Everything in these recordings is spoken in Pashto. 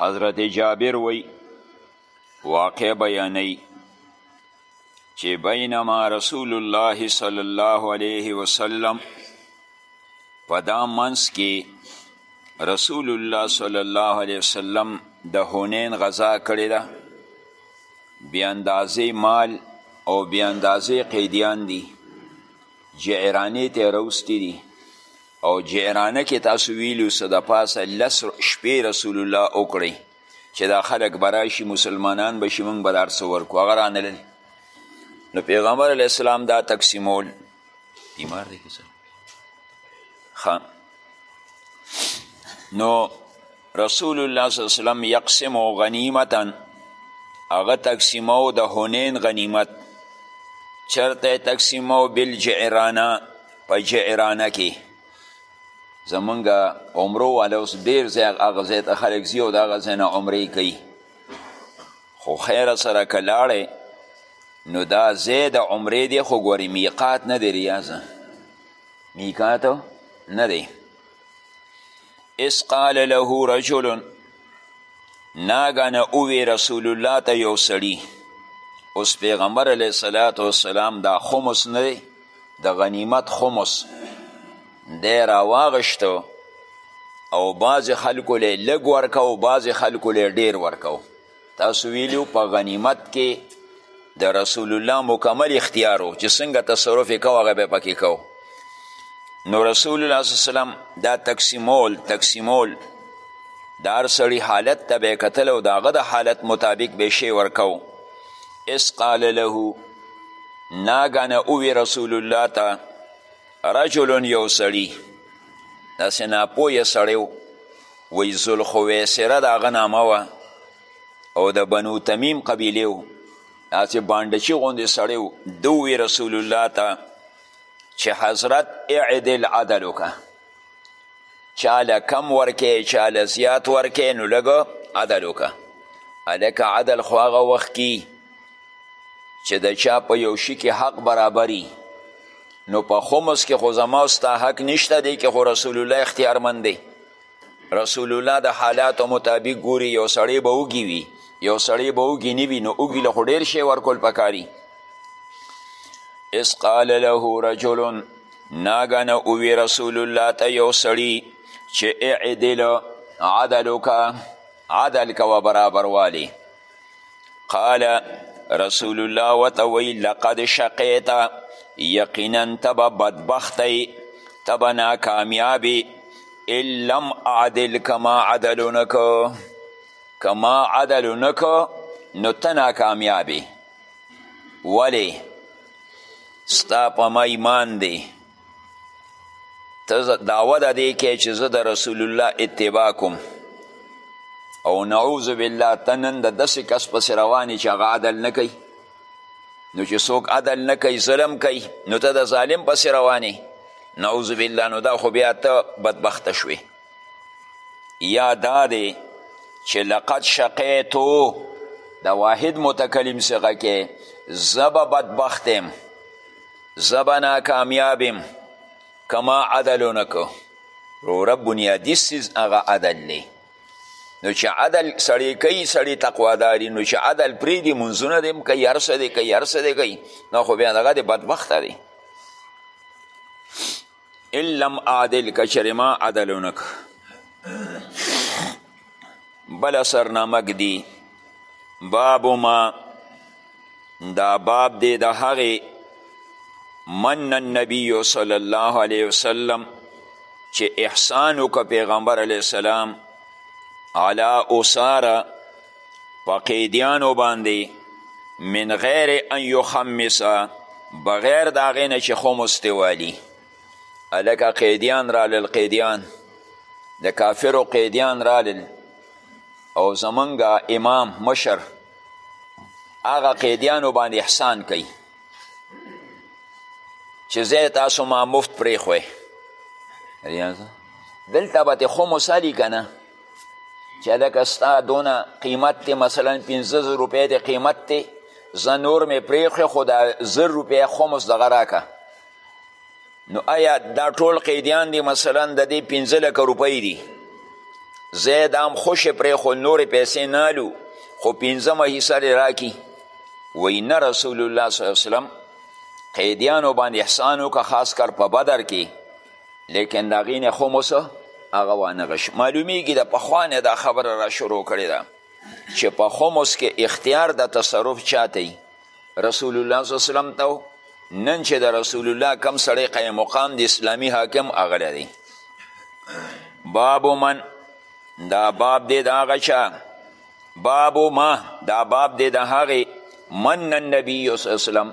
حضرت جابر وی واقع بیانی چې بینما رسول الله صلی الله علیه وسلم په دا منس کې رسول الله صلی الله علیه وسلم د هونین غذا کړی ده بی اندازې مال او بی اندازې قیدیان دي جعرانی ته روستی دي او جعرانه کې تاسو ویلو څه د پاسه لس شپې رسول الله وکړي چې دا خلک به راشي مسلمانان به شي موږ به دا هر څه ورکړو هغه رانلل نو پیغمبر علیه السلام دا تقسیمول بیمار دی که نو رسول الله صلی الله علیه وسلم یقسم غنیمتا هغه تقسیمو د هنین غنیمت چرته تقسیمو بل جعرانه په جعرانه کې زمونږه عمرو والا اوس ډیر ځای هغه ځای ته خلک ځي او د هغه ځای نه عمرې کوي خو خیره سره که لاړی نو دا ځای د عمرې دی خو ګورې میقات نه دی ریاضه میقات نه دی اس قال له رجل ناګانه اوی رسول الله ته یو سړی اوس پیغمبر علیه صلات وسلام دا خمس نه دی د غنیمت خمس دی راواغشتو او بعضې خلکو له لږ ورکو بعضې خلکو له ډیر ورکو تاسو ویلو په غنیمت کې د رسول الله مکمل اختیار و چې څنګه تصرف یې کوو هغه به پکې کوو نو رسول الله صلی وسلم دا تقسیمول تقسیمول د هر سړي حالت ته به یې کتل او د هغه د حالت مطابق به شی ورکو اس قال له ناګانه اووی رسول الله ته رجل یو سړي داسې ناپوهه سړی و وایي ذوالخویسره د هغه نامه وه او د بنو تمیم قبیلې و داسې بانډچي غوندې سړی و ده ووی رسول الله ته چې حضرت اعدل عدل وکړه چا له کم ورکې چا له زیات ورکې نو لږ عدل وکړه هلکه عدل خو هغه وخت کی چې د چا په یو شي کې حق برابري نو په خمس کې خو زما او ستا حق نشته دی کې خو رسول الله اختیارمند دی رسول الله د حالاتو مطابق ګوري یو سړی به وږي وي یو سړی به وږي نه وي نو وږي له خو ډېر شی ورکول پکاري اس قال له رجل ناګنه اووی رسول الله ته یو سړي چې اعدل عدلک عدل کوه برابروالی قال رسول الله وته وی لقد شقیت یقینا تبه بدبختی تبه ناکامیابی ان لم اعدل کما عدل نکو کما عدل نکو نو ته ناکامیابی ولی ستا په ما ایمان دی ته دعوه د دې کې چې زه د رسول الله اتباع کوم او نعوذ بالله ته نن د داسې کس پسې روان چې هغه عدل نه کوي نو چې څوک عدل نه کوي ظلم کوي نو ته د ظالم پسې روانې نعوذ بالله نو دا خو بیا ته بدبخته شوې یا دا دی چې لقد شقیتو د واحد متکلم څخه کې زه به بدبخت یم زه به ناکامیاب یم که ما عدل ونه که وروره بنیادي څیز هغه عدل دی نو چې عدل سړی کوي سړی تقواداري نو چې عدل پرېږدي منځونه دې هم کوي هر څه دې کوي هر څه دې کوي نو خو بیا دغه دې بدبخته دی ان لم عادل که چېرې ما عدل ونه کړ بله سرنامه ږدي باب ما دا باب دی د هغې من النبی صلی الله علیه وسلم چې احسان وکړه پیغمبر علیه السلام علی اساره په قیدیانو باندې من غیر ان یخمس بغیر د هغې نه چې خمس ترې والي هلکه قیدیان رالل قیدیان د کافرو قیدیان رالل او زمونږ امام مشر هغه قیدیانو باندې احسان کوي چې زه تاسو ما مفت پرېښوی دلته به تې خمس الي که نه چې لکه ستا دونه قیمت دی مثلا پنځه زر روپۍ دی قیمت دی زه نور مې پرېښې خو دا زر روپۍ خمس دغه راکه نو آیا دا ټول قیدیان دی مثلا د دې پنځه لکه روپۍ دي زه دا هم خوشې پرېښو نورې پیسې نه الو خو پنځمه حصه دې راکي وایي نه رسول الله صلی الله علیه وسلم قیدیانو باندې احسان وکړه خاص کر په بدر کې لیکن د هغې نه خو مو څه هغه وانغش معلومیږي د پخوا نه دا خبره را شروع کړې ده چې په خمس کې اختیار د تصرف چاته رسول الله صلی وسلم ته نن چې د رسول الله کم سړی قیم مقام د اسلامی حاکم اغلی دی باب من دا باب دی د هغه چا باب ما دا باب دی د هغې من النبی صلی وسلم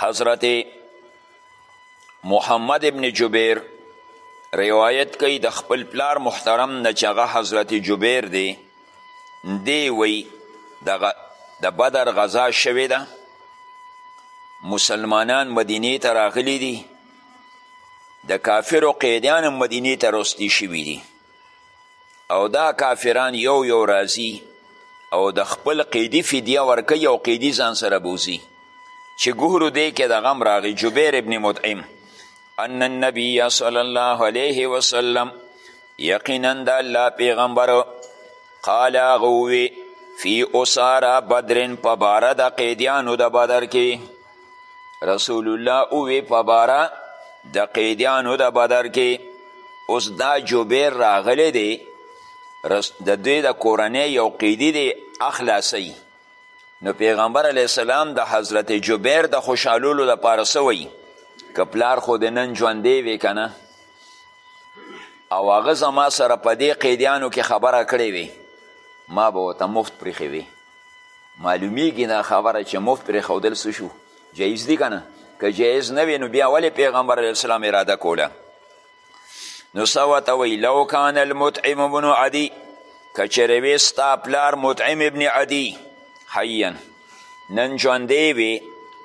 حضرت محمد ابن جبیر روایت کوي د خپل پلار محترم نه چې هغه حضرت جبیر دی دی وی د بدر غذا شوې ده مسلمانان مدینې ته راغلي دي د کافرو قیدیان هم مدینې ته راستي شوي دي او دا کافران یو یو راځي او د خپل قیدی فدیه ورکوي او قیدی ځان سره بوزي چې ګورو دی کې د غم راغی جبیر ابن مطعم ان النبی صلی الله علیه وسلم یقینا د الله پیغمبر قال هغه ووی فی اسارا بدرن په باره د قیدیانو د بدر کې رسول الله اوی په باره د قیدیانو د بدر کې اوس دا جبیر راغلی دی د دوی د کورنۍ یو قیدی دی اخلاصی نو پیغمبر علیه السلام د حضرت جبیر د خوشحالولو لپاره څه وایي که پلار خو د نن ژوندی وی که نه او هغه زما سره په دې قیدیانو کې خبره کړې وي ما به ورته مفت پریښې وي معلومیږي دا خبره چې مفت پرېښودل څه شو جایز دي که نه که جایز نه وي نو بیا ولې پیغمبر علیه السلام اراده کوله نو څه ورته وایي لو کان المطعم بن عدي که چېرې وې ستا پلار مطعم ابن عدي حیا نن ژوندی وي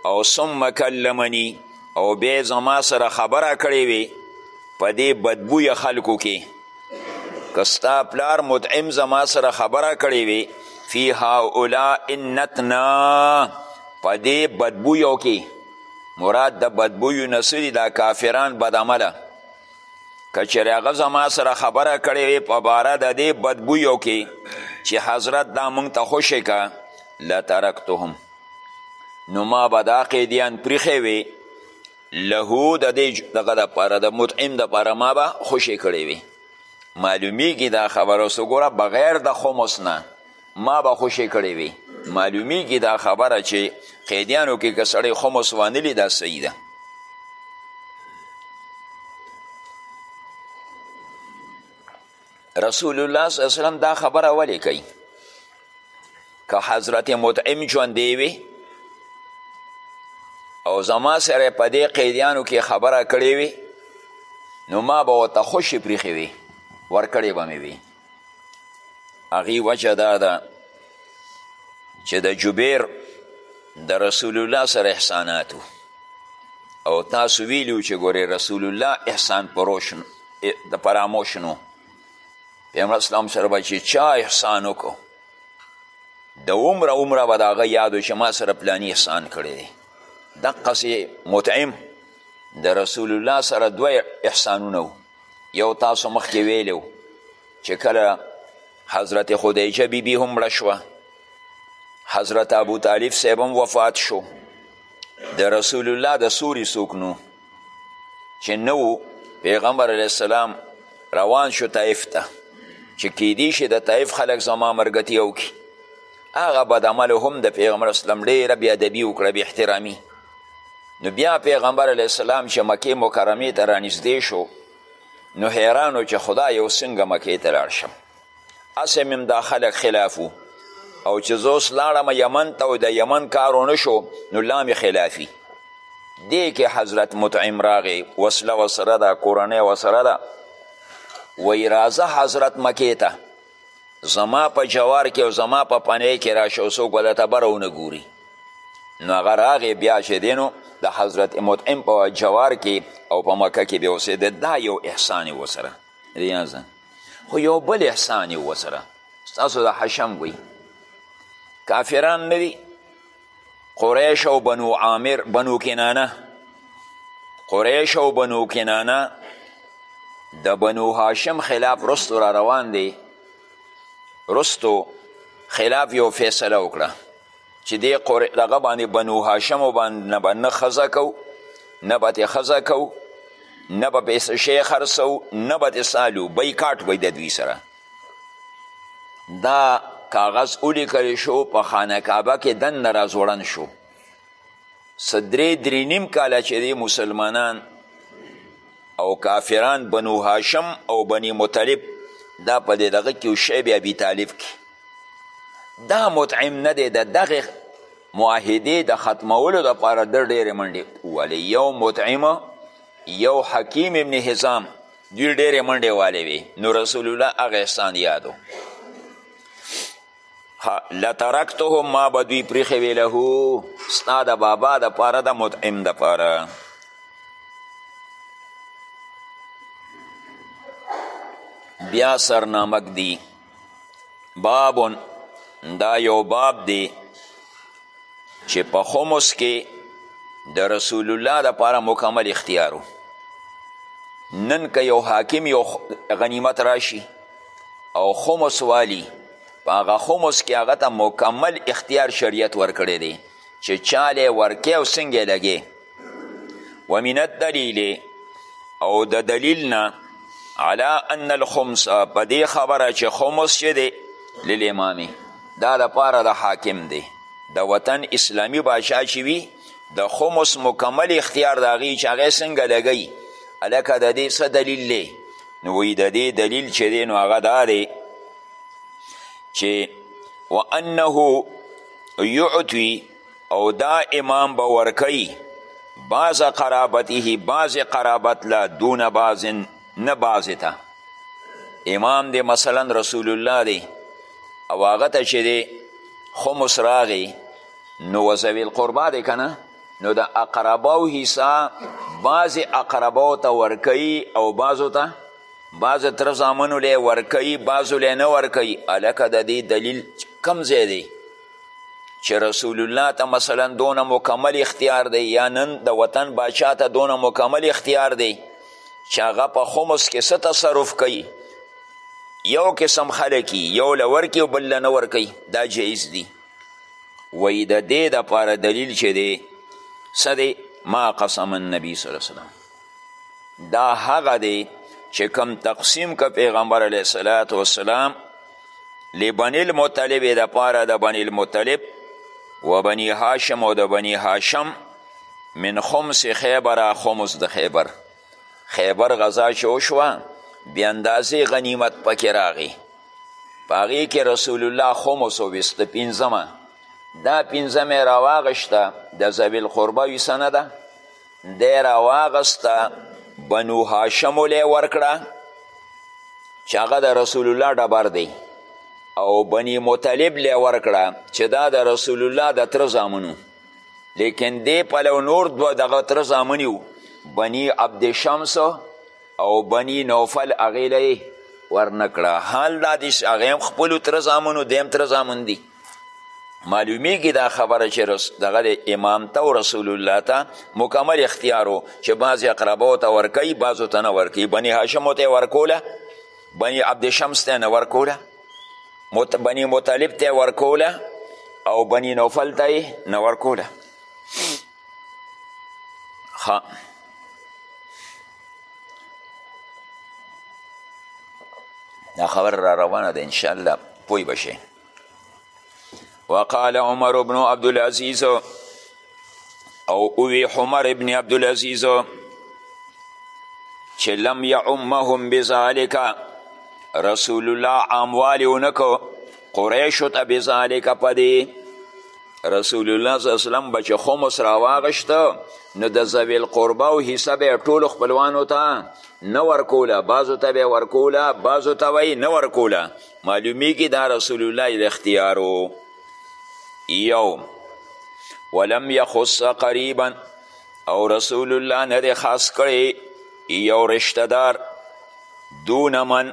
او ثم کلمني او بیا زما سره خبره کړې وي په دې بدبویه خلکو کې که ستا پلار مدعم زما سره خبره کړې وي فی هاولا انتنا په دې بدبویو کې مراد د بدبویو نه څه دي دا کافران بدعمله که چېرې هغه زما سره خبره کړې وي په باره د دې بدبویو کې چې حضرت دا موږ ته خوشې که لترکتهم نو ما به دا قیدیان پریښې وې له د دې دغه دپاره د مطعم دپاره ما به خوشې کړې وي معلومیږي دا خبره اوس وګوره بغیر د خمس نه ما به خوشې کړې وي معلومیږي دا خبره چې قیدیانو کې که سړی خمس وانه لي دا صحیح ده رسول الله صلی الله علیه وسلم دا خبره ولې کوي که حضرت مطعم ژوندی وي او زما سره په دې قیدیانو کې خبره کړې وي نو ما به ورته خوشې پریښې وي ورکړې به مې وي هغې وجه دا ده چې د جبیر د رسول الله سره احساناتو او تاسو ویلو چې ګورې رسول الله احسان پروش د فراموش نو پیغمبر اسلام سره به چې چا احسان وکړو د عمره عمره به د هغه یادو چې ما سره پلانی احسان کړی دی دقسې مطعم د رسول الله سره دوه احسانونه و یو تاسو مخکې ویلی چې کله حضرت خدیجه بیبي بی هم مړه شوه حضرت ابو طالب صاحب هم وفات شو د رسول الله د سوري څوک نو چې نه و پیغمبر علیه السلام روان شو طایف ته چې کیدی شي د طایف خلک زما مرګتي او کی هغه بد عمل هم د پیغمبر اسلام ډیره بی ادبی وکړه بی احترامی نو بیا پیغمبر علیه السلام چې مکه مکرمه ته رانږدې شو نو حیرانو چې خدای یو څنګه مکې ته لاړ شم هسې مې دا خلک خلاف وو او چې زه اوس لاړم یمن ته او د یمن کار ونه شو نو لا مې خلافي دې کې حضرت مطعم راغی وسله ورسره ده کورنۍ ورسره ده وایي راځه حضرت مکې ته زما په جوار کې او زما په پنۍ کې راشه او څوک به درته بره ونه ګوري نو هغه راغې بیا چې دی نو د حضرت مطعم په جوار کې او په مکه کې بیا اوسېده دا یو احسان یې ورسره ریاضه خو یو بل احسان یو وسره ستاسو د حشم وی کافران نه دي قریش او بنو عامر بنو کنانه قریش او بنو کنانه د بنو هاشم خلاف رستو را روان دی رستو خلاف یو فیصله وکړه چې دې قر دغه باندې بنو هاشم باندې نه به نه ښځه کو نه به تې ښځه کو نه به پې څه شی خرڅو نه به تې سالو بایکاټ به د دوی سره دا کاغذ ولیکل شو په خانه کعبه کې دننه راځوړن شو څه درې درې نیم کاله چې دی مسلمانان او کافران بنو هاشم او بنی مطلب دا په دې دغه کې شیب ابي طالب کې دا مطعم نه دی د دغه معاهدې د ختمولو دپاره د ډېرې منډې ووهلې یو مطعم یو حکیم ابن حزام دوی ډېرې منډې والې وې نو رسول الله هغه احسان یادو لترکتهم ما به دوی پریښې وې له ستا د بابا دپاره د مطعم دپاره بیا سرنامک دی بابون دا یو باب دی چې په خمس کې د رسول الله دپاره مکمل اختیارو نن که یو حاکم یو غنیمت راشي او خمس والی په هغه خمس کې هغه ته مکمل اختیار شریعت ورکړی دی چې چاله ورکې او څنګه لګې ومن الدلیل او د دلیل نه علا ان الخمس په دې خبره چې خمس چې دی للامامې دا لپاره د حاکم دی د وطن اسلامی بادشاه چې وي د خمس مکمل اختیار د هغې چې هغه څنګه لګوي هلکه د دې څه دلیل دی نو وی د دې دلیل چې دی نو هغه دا دی چې وانه یعطي او دا امام به ورکوي بعض قرابته بعض قرابت لا دون بعض نه بعض ته امام دی مثلا رسول الله دی او هغه ته چې دی خمس راغی نو وزوی القربا دی که نه نو د اقرباو حصه بعضې اقرباو ته ورکوي او بعضو ته بعض تر زامنو لی ورکوي بعضو لی نه ورکوي هلکه د دې دلیل کم ځای دی چې رسول الله ته مثلا دونه مکمل اختیار دی یا نن د وطن باچا ته دونه مکمل اختیار دی چې هغه په خمس کې څه تصرف کوي یو قسم خلک یو له ورکي او بل له نه ورکوي دا جایز دي وایي د دې دپاره دلیل چې دی څه دی ما قسم النبی صلی الله وسلم دا هغه دی چې کم تقسیم که پیغمبر علیه صلات وسلام لبنی المطلب دپاره د بنی المطلب و بنی هاشم او د بنی هاشم من خمس خیبر خمس د خیبر خیبر غذا چې وشوه بې اندازې غنیمت پکې راغی په هغې کې رسول الله خمس وویست پنځمه دا پنځمه یې راواغشته د ذوي القربه وي سنه ده دی یې راواغسته بنو هاشمو له یې ورکړه چې هغه د رسول الله ډبر دی او بني مطلب له ورکړه چې دا د رسول الله د تر زامنو لیکن دی پلو نور دوه دغه تره زامني وو بني عبد شمس او بني نوفل هغې له یې ورنه کړه حال دا دی چې هغه هم خپلو تره زامنو دی هم تره زامن دي معلومیږي دا خبره چې دغه د امام ته او رسول الله ته مکمل اختیار و چې بعضې اقرباو ته ورکوي بعضو ته نه ورکوي بني هاشمو ته یې ورکوله بني عبدشمس ته یې نه ورکوله بنی مطلب ته ورکوله او بنی نوفل ته یې نه ورکوله ښه دا خبر را روانه ده انشاءالله پوه به شئ وقال عمر بن عبدالعزیز او اوی عمر ابن عبدالعزیز چې لم یعمهم بذالک رسول الله عاموالی ونکو قریشو ته بذالک پدی رسول الله صلی الله علیه وسلم بچ خمس راواغشت نو د ذوی القربه او حصه به ټول خپلوانو ته نه ورکوله بعضو ته به ورکوله بعضو ته وی نه ورکوله معلومیږي دا رسول الله الاختیار یو ولم یخص قریبا او رسول الله نه دی خاص کړی یو رشته دار دون من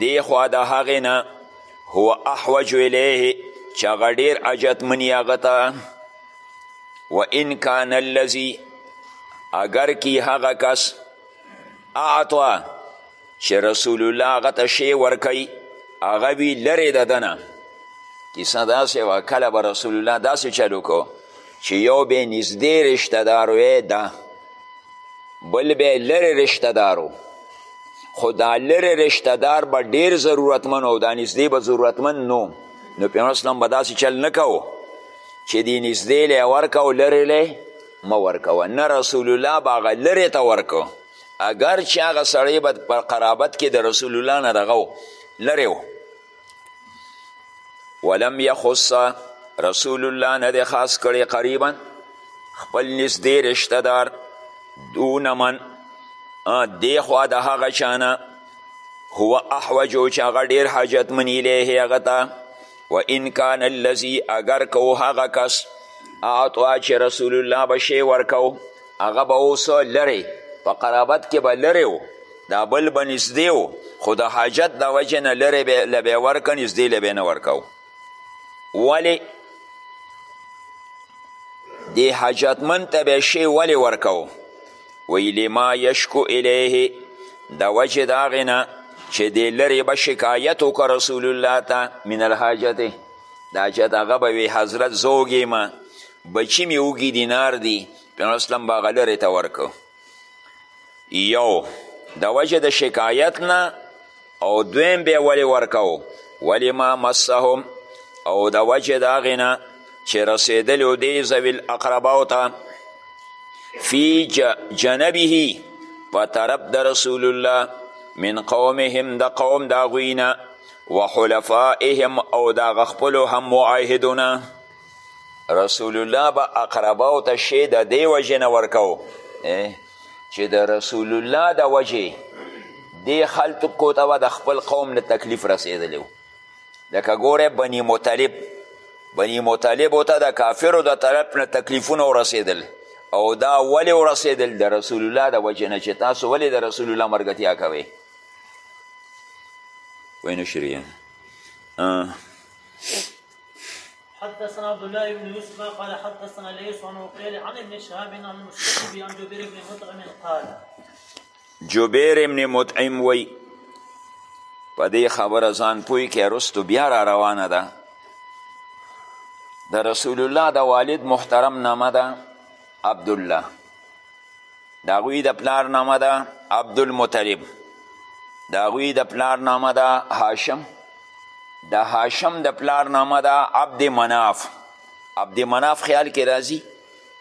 دی خوا د هغې نه هو احوج الیه چې هغه ډېر اجتمني هغه ته و ان کان الذي اگر کی هغه کس اعطا چې رسول الله هغه ته شی ورکوي هغه وي لرې د ده نه کیسه داسې وه کله به رسول الله داسې چلو کو چې یو به نږدې رشته دار ده بل به لرې رشته دارو خو دا لرې رشته دار به ډېر ضرورتمن او دا نږدې به ضرورتمن نو نو پیغمبر اسلام به داسې چل نه کوو چې دی نږدې لی ورکه او لرې لی مه ورکوه نه رسول الله به هغه لرې ته ورکو اگر چې هغه سړی به په قرابت کې د رسول الله نه دغه و لرې و ولم یخص رسول الله نه دی خاص کړی قریبا خپل نږدې رشته دار دون من دې خوا د هغه چانه هو احوجو چې هغه ډېر حاجتمن الیه هغه ته و ان کان الذي اگر کو هغه کس اعطا چې رسول الله به شی ورکو هغه به اوس لرې په قرابت کې به لرې و دا بل به نږدې و خو د حاجت د وجې نه لرې له به یې ورکه نږدې له به یې نه ورکاو ولې دې حاجتمند ته به یې شی ولې ورکاو وی لما یشکو الیه د وجې د هغې نه چې دې لرې به شکایت وکړه رسول الله ته من الحاجتې د حاجت هغه به وي حضرت زوږ ما بچی می اوږي دینار دی پیغمبر اسلام به هغه لرې ته ورکو یو د وجه د شکایت نه او دویم به ولې ورکو ولې ما مسهم او د وجه د هغې نه چې رسېدلو دی ذوي الاقرباو ته فی جنبه په طرف د رسول الله من قومهم د قوم د هغوی نه وحلفائهم او د هغه خپلو هم معاهدونه رسول الله به اقرباو ته شی د دې وجې نه ورکو چې د رسول الله د وجې دې خلکو ته به د خپل قوم نه تکلیف رسېدلی و لکه ګوره بني مطلب بني مطلبو ته د کافرو د طرف نه تکلیفونه ورسېدل او دا ولې ورسېدل د رسول الله د وجې نه چې تاسو ولې د رسول الله مرګتیا کوئ وینو شریعه حدثنا عبد الله بن يوسف قال حدثنا ليس عن وقيل عن ابن شهاب عن المسلم عن جبير بن مطعم قال جبير بن مطعم وي په دې خبره ځان پوي کې رستو بیا را روانه ده د رسول الله د والد محترم نامه ده عبدالله د هغوی د پلار نامه ده عبدالمطلب د هغوی د پلار نامه ده هاشم د هاشم د پلار نامه ده عبد مناف عبد مناف خیال کې راځي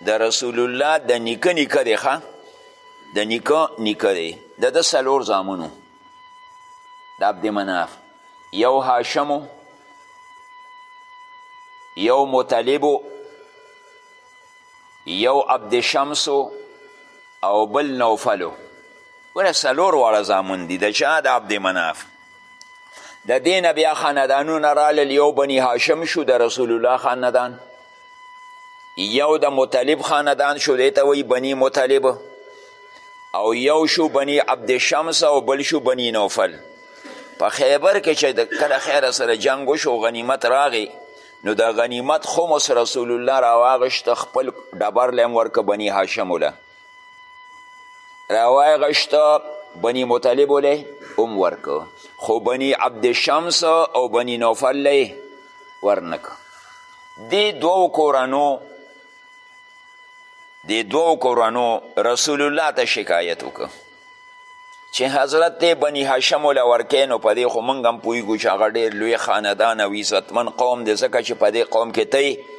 د رسول الله د نیکه نیکه دی ښه د نیکه نیکه دی د ده څلور زامنو د عبد مناف یو هاشمو یو مطلبو یو عبد شمس او بل نوفل ګوره څلور واړه زامن دي د چا د عبد مناف د دې نه بیا خاندانونه رالل یو بني هاشم شو د رسول الله خاندان یو د مطلب خاندان شو دی ته وایي بني مطلب او یو شو بني عبد شمس او بل شو بني نوفل په خیبر کې چې د کله خیره سره جنگ وشو غنیمت راغی نو د غنیمت خمس رسول الله راواغشت خپل ډبر لیم ورکه بنی هاشم له راواغشت بنی مطلب له هم ورکه خو بنی عبد شمس او بنی نوفل له ورنک دی دو کورانو دی دو کورانو رسول الله ته شکایت وکړه چې حضرت دی بني هاشم وله ورکې نو په دې خو موږ هم پوهېږو چې هغه ډېر لوی خاندان او عزتمن قوم دی ځکه چې په دې قوم کې ته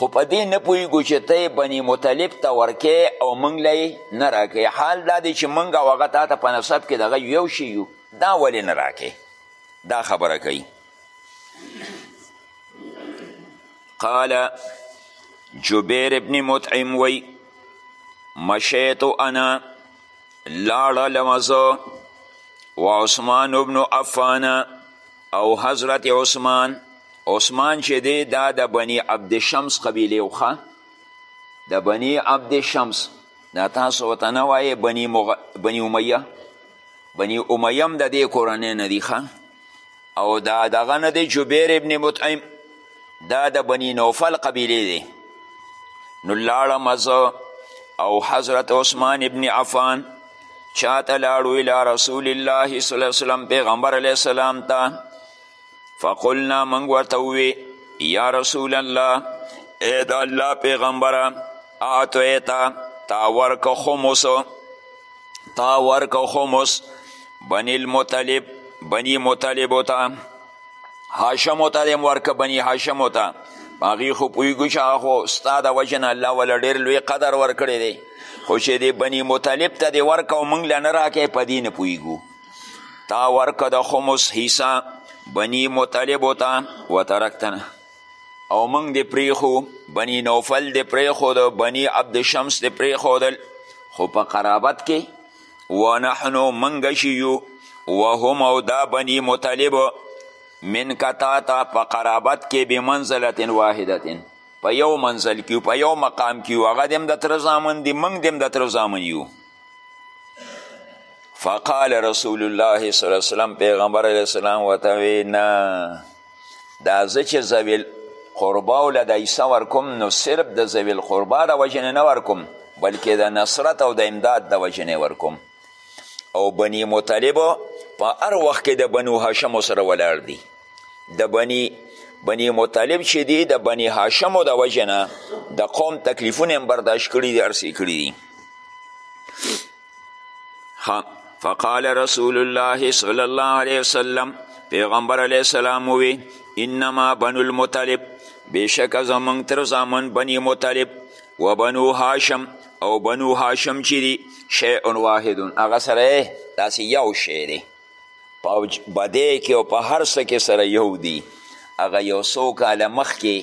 خو په دې نه پوهېږو چې ته بني مطلب ته ورکې او موږ له نه راکې حال دا دی چې موږ او هغه تا ته په نسب کې دغه یو شي یو دا ولې نه راکې دا خبره کوي قال جبیر ابن مطعم وی مشیت انا لاړه لمزو و عثمان ابن عفان او حضرت عثمان عثمان چې دی دا د بنی عبد شمس قبیله وخه د بنی عبد شمس دا تاسو ورته نه وایې بنی, مغ... بنی امیه بنی امیه هم د دې کورنۍ نه دي ښه او دا دغه نه دی جبیر ابن مطعم دا د بنی نوفل قبیله دی نو لاړم زه او حضرت عثمان ابن عفان چاته لاړو الی رسول الله صلی الله وسلم پیغمبر علیه السلام ته فقلنا موږ ورته ووی یا رسول الله ای د الله پیغمبره اعطیتا تا ورک خمس تا ورک خمس بنی المطلب بنی مطلب تا هاشم تا دیم ورک بنی هاشم تا هغې خو پوهېږو چې هغه خو ستا د وجې نه الله وله ډېر لوی قدر ورکړی دی خو چې دې بني مطلب ته دې ورکه او موږ له نه راکې په دې نه پوهېږو تا ورکه د خمس حصه بني مطلبو ته وترکتنه او موږ دې پریخو بني نوفل دې پریخود بني عبد شمس دې پریخودل خو په قرابت کې ونحنو موږ شیو وهم او دا بني مطلب من کتاتا په قرابت کې به منزلت واحدت په یو منزل کې په یو مقام کې هغه دې هم د تره زامن دي موږ دې هم د تره زامن یو فقال رسول الله صلی الله علیه وسلم پیغمبر علیه السلام ورته نه دا زه چې زویل قرباو له د عیسی ورکوم نو صرف د زویل قربا د وجنې نه ورکوم بلکې د نصرت او د امداد د وجنې ورکوم او بنی مطلب په هر وخت کې د بنو هاشمو سره ولاړ دي د بنی بنی مطلب چې دی د بنی هاشمو د وجنه د قوم تکلیفونه هم برداشت کړي دي هرڅه کړي دي فقال رسول الله صلی الله علیه وسلم پیغمبر علیه السلام وی انما بنو المطلب بشک زمون تر زامن بنی مطلب و بنو هاشم او بنو هاشم چی دی شیء واحد هغه سره داسې یو شی دی په بدی کې او په هر څه کې سره یو دي هغه یو څو کاله مخکې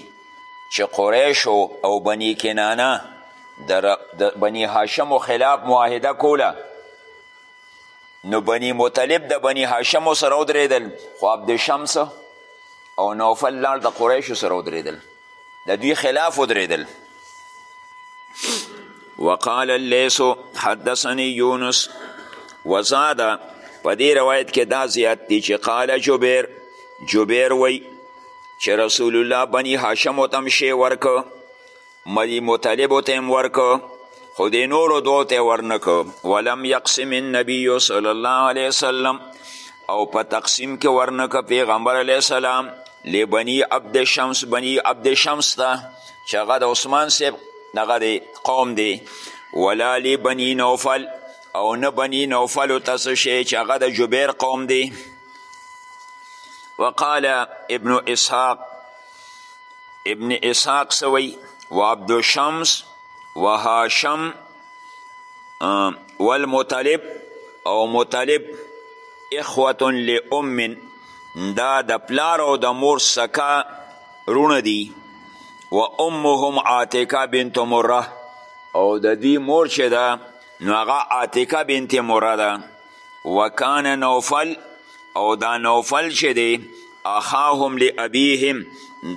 چې قریشو او بني کنانه د بني هاشمو خلاف معاهده کوله نو بني مطلب د بني هاشمو سره ودرېدل خو عبدشمس او نوفل لاړ د قریشو سره ودرېدل د دوی خلاف ودرېدل وقال الليث حدثني يونس وزاد په دې روایت کې دا زیات دي چې قال جبیر جبیر وی چې رسول الله بني هاشم ته هم شی ورکه مدي مطلب ته هم ورکه خو دې نورو دوو ته ورنکه ولم یقسم النبی صلی الله علیه وسلم او په تقسیم کې ورنکه پیغمبر علیه السلام لبنی عبد شمس بنی عبد شمس ته چې هغه د عثمان صاحب دغه دی قوم دی ولا لبنی نوفل او نه بنی نوفل ته څه شی چې هغه د جبیر قوم دی وقال ابن اسحاق ابن اسحاق سوی و عبد الشمس و هاشم والمطلب او مطلب اخوة لأم دا د پلار او د مور سکه رونه دي و امهم عاتقه بنت مره او د دوی مور چې ده نو هغه عاتقه بنت مره ده وکان نوفل او دا نوفل چې دی اخاهم لابیهم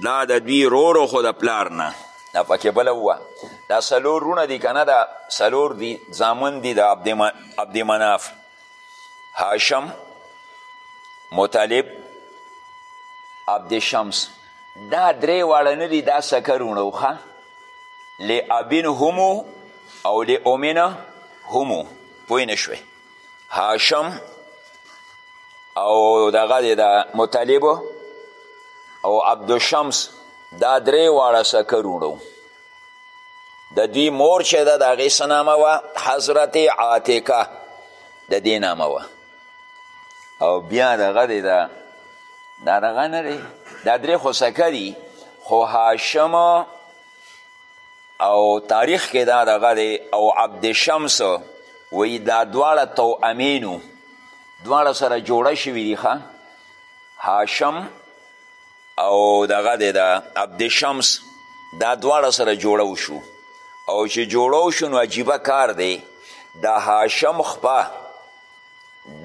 دا د دوی رورو خو د پلار نه دا پکې بله ووه دا څلور رونه دي که نه دا څلور دي زامن دي د عبدمناف هاشم مطلب عبد شمس دا درې واړه نه دي دا سکرونه وخه لابن همو او لامن همو پوه نه شوې هاشم او دغه دی دا مطلب او عبدالشمس دا درې واړه سکرونه د دوی مور چې ده د هغې څه نامه وه حضرت عاتکه د دې نامه وه او بیا دغه دی ده دا دغه نه دی دا درې خوسکه دي خو هاشم او تاریخ کې دا دغه دی او عبد شمس وی دا دواړه تو امینو دواړه سره جوړه شوي دي ښه هاشم او دغه دی د عبد شمس دا دواړه سره جوړو شو او چې جوړو شو نو عجیبه کار دی د هاشم خپه